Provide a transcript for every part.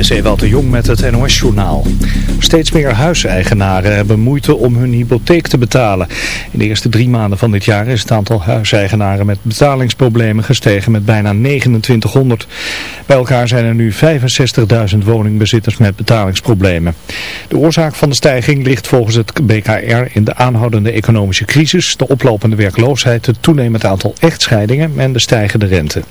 is Ewald de Jong met het NOS-journaal. Steeds meer huiseigenaren hebben moeite om hun hypotheek te betalen. In de eerste drie maanden van dit jaar is het aantal huiseigenaren met betalingsproblemen gestegen met bijna 2900. Bij elkaar zijn er nu 65.000 woningbezitters met betalingsproblemen. De oorzaak van de stijging ligt volgens het BKR in de aanhoudende economische crisis, de oplopende werkloosheid, het toenemend aantal echtscheidingen en de stijgende rente.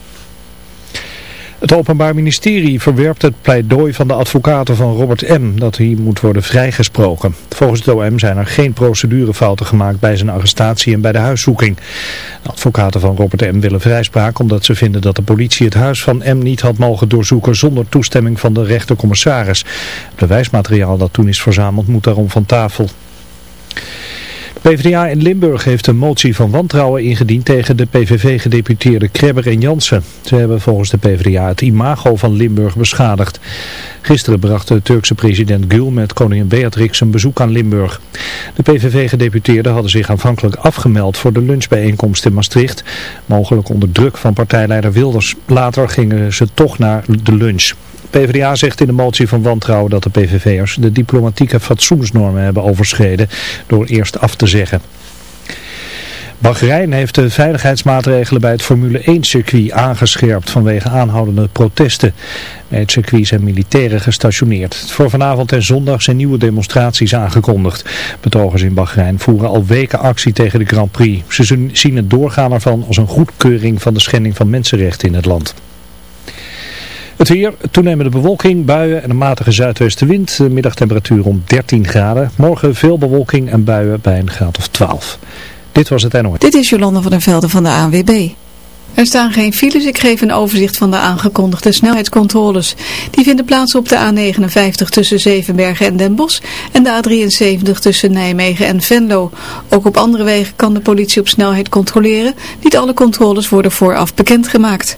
Het Openbaar Ministerie verwerpt het pleidooi van de advocaten van Robert M. dat hij moet worden vrijgesproken. Volgens het OM zijn er geen procedurefouten gemaakt bij zijn arrestatie en bij de huiszoeking. De advocaten van Robert M. willen vrijspraak omdat ze vinden dat de politie het huis van M. niet had mogen doorzoeken zonder toestemming van de rechtercommissaris. Het bewijsmateriaal dat toen is verzameld moet daarom van tafel. PvdA in Limburg heeft een motie van wantrouwen ingediend tegen de PVV-gedeputeerde Krebber en Jansen. Ze hebben volgens de PvdA het imago van Limburg beschadigd. Gisteren bracht de Turkse president Gül met koningin Beatrix een bezoek aan Limburg. De PVV-gedeputeerden hadden zich aanvankelijk afgemeld voor de lunchbijeenkomst in Maastricht. Mogelijk onder druk van partijleider Wilders. Later gingen ze toch naar de lunch. PvdA zegt in de motie van wantrouwen dat de PVV'ers de diplomatieke fatsoensnormen hebben overschreden door eerst af te zeggen. Bahrein heeft de veiligheidsmaatregelen bij het Formule 1 circuit aangescherpt vanwege aanhoudende protesten. Bij het circuit zijn militairen gestationeerd. Voor vanavond en zondag zijn nieuwe demonstraties aangekondigd. Betogers in Bahrein voeren al weken actie tegen de Grand Prix. Ze zien het doorgaan ervan als een goedkeuring van de schending van mensenrechten in het land. Het weer, toenemende bewolking, buien en een matige zuidwestenwind. De middagtemperatuur om 13 graden. Morgen veel bewolking en buien bij een graad of 12. Dit was het NOS. Dit is Jolanda van der Velde van de ANWB. Er staan geen files. Ik geef een overzicht van de aangekondigde snelheidscontroles. Die vinden plaats op de A59 tussen Zevenbergen en Den Bosch en de A73 tussen Nijmegen en Venlo. Ook op andere wegen kan de politie op snelheid controleren. Niet alle controles worden vooraf bekendgemaakt.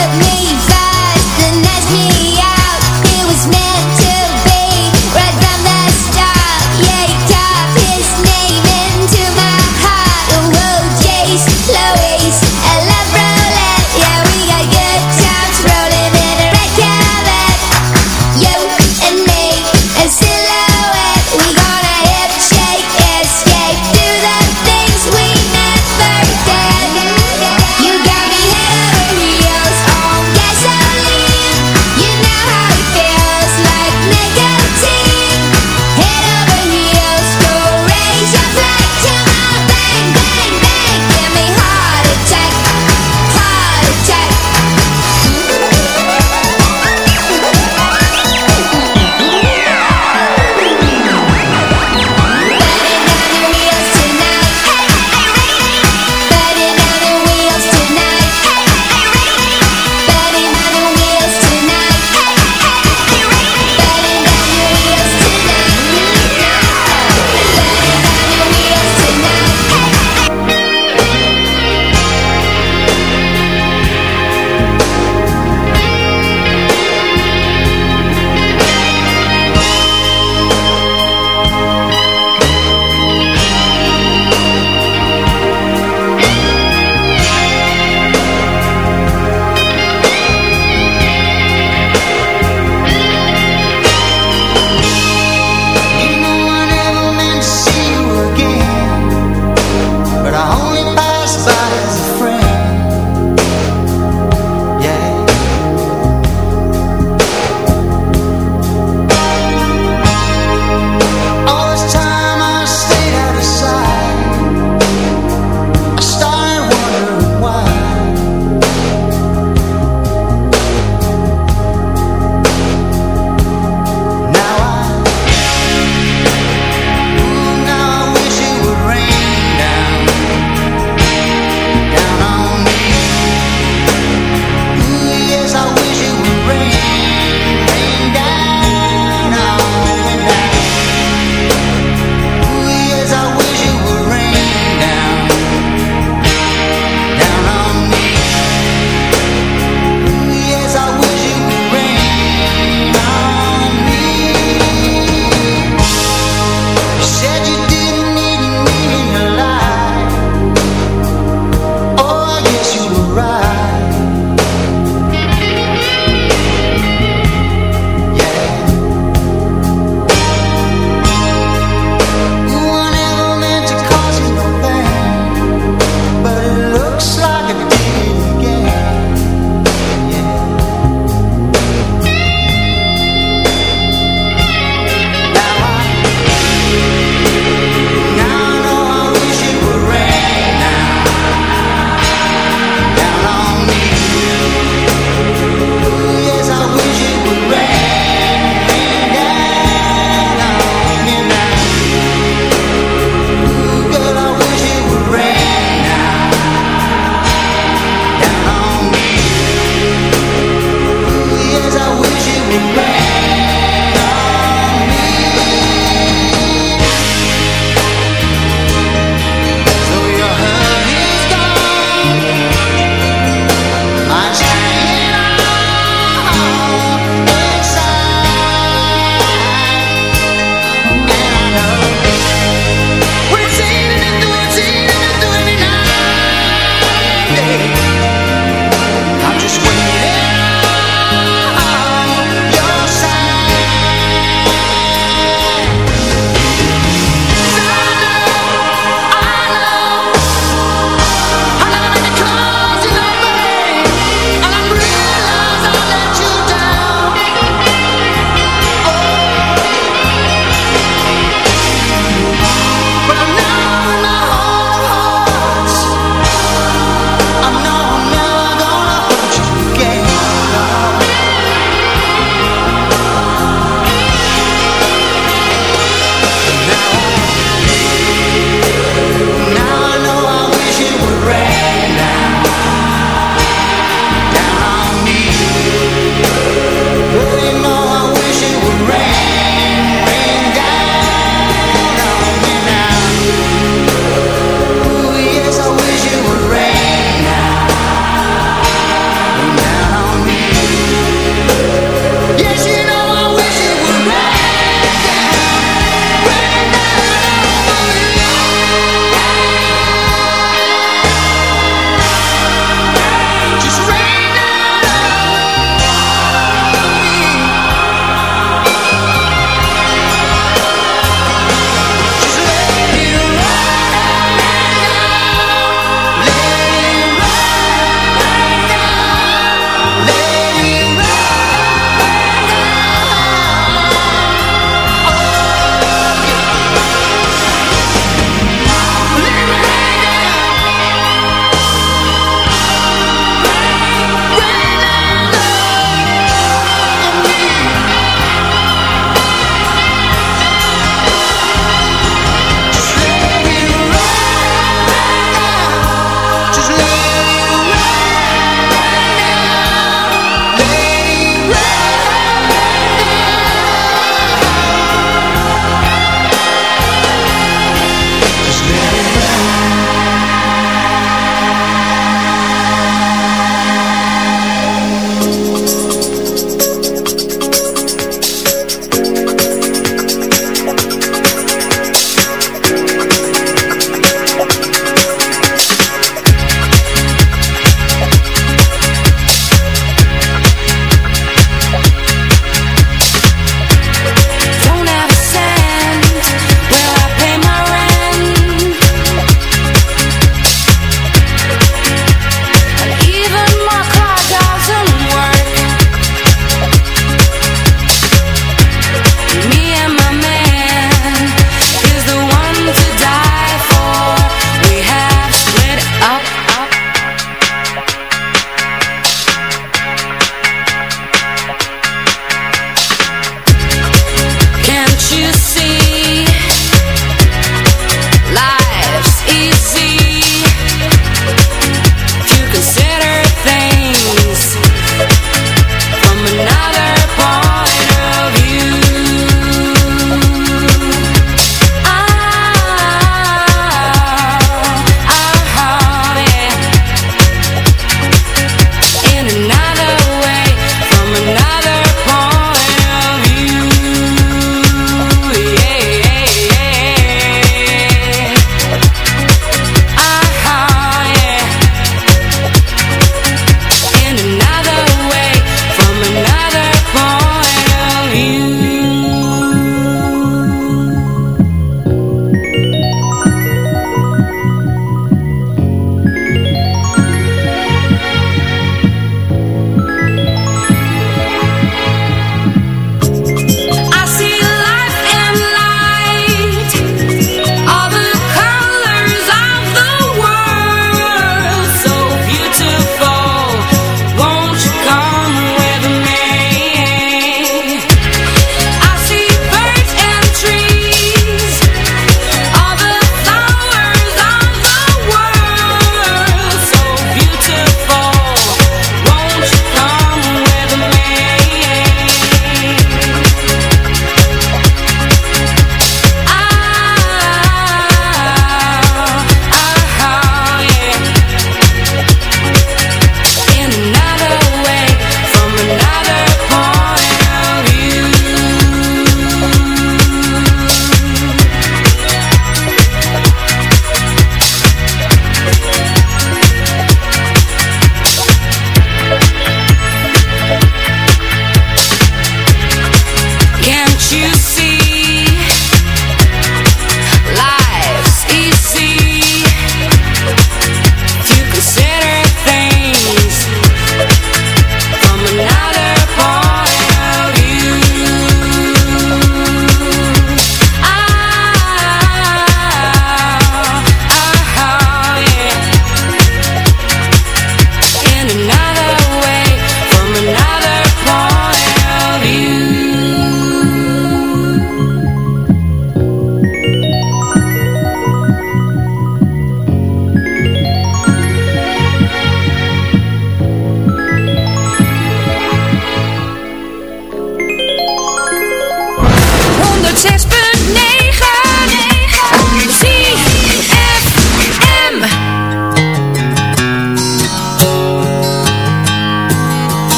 let me.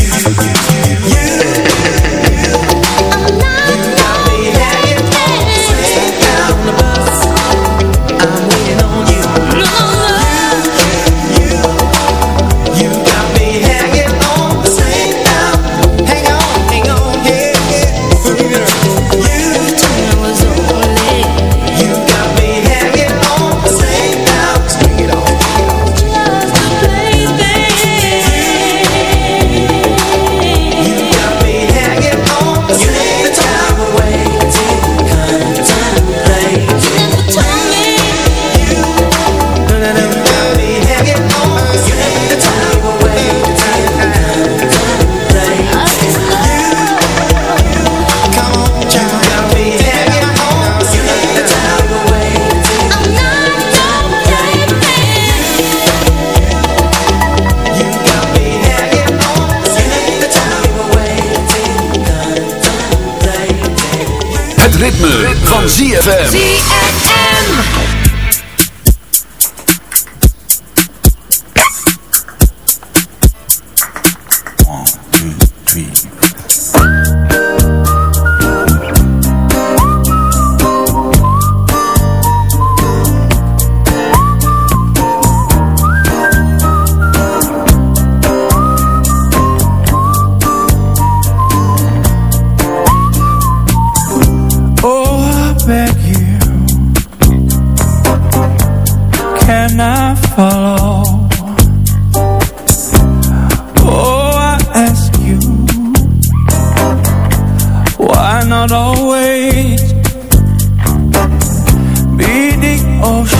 you. off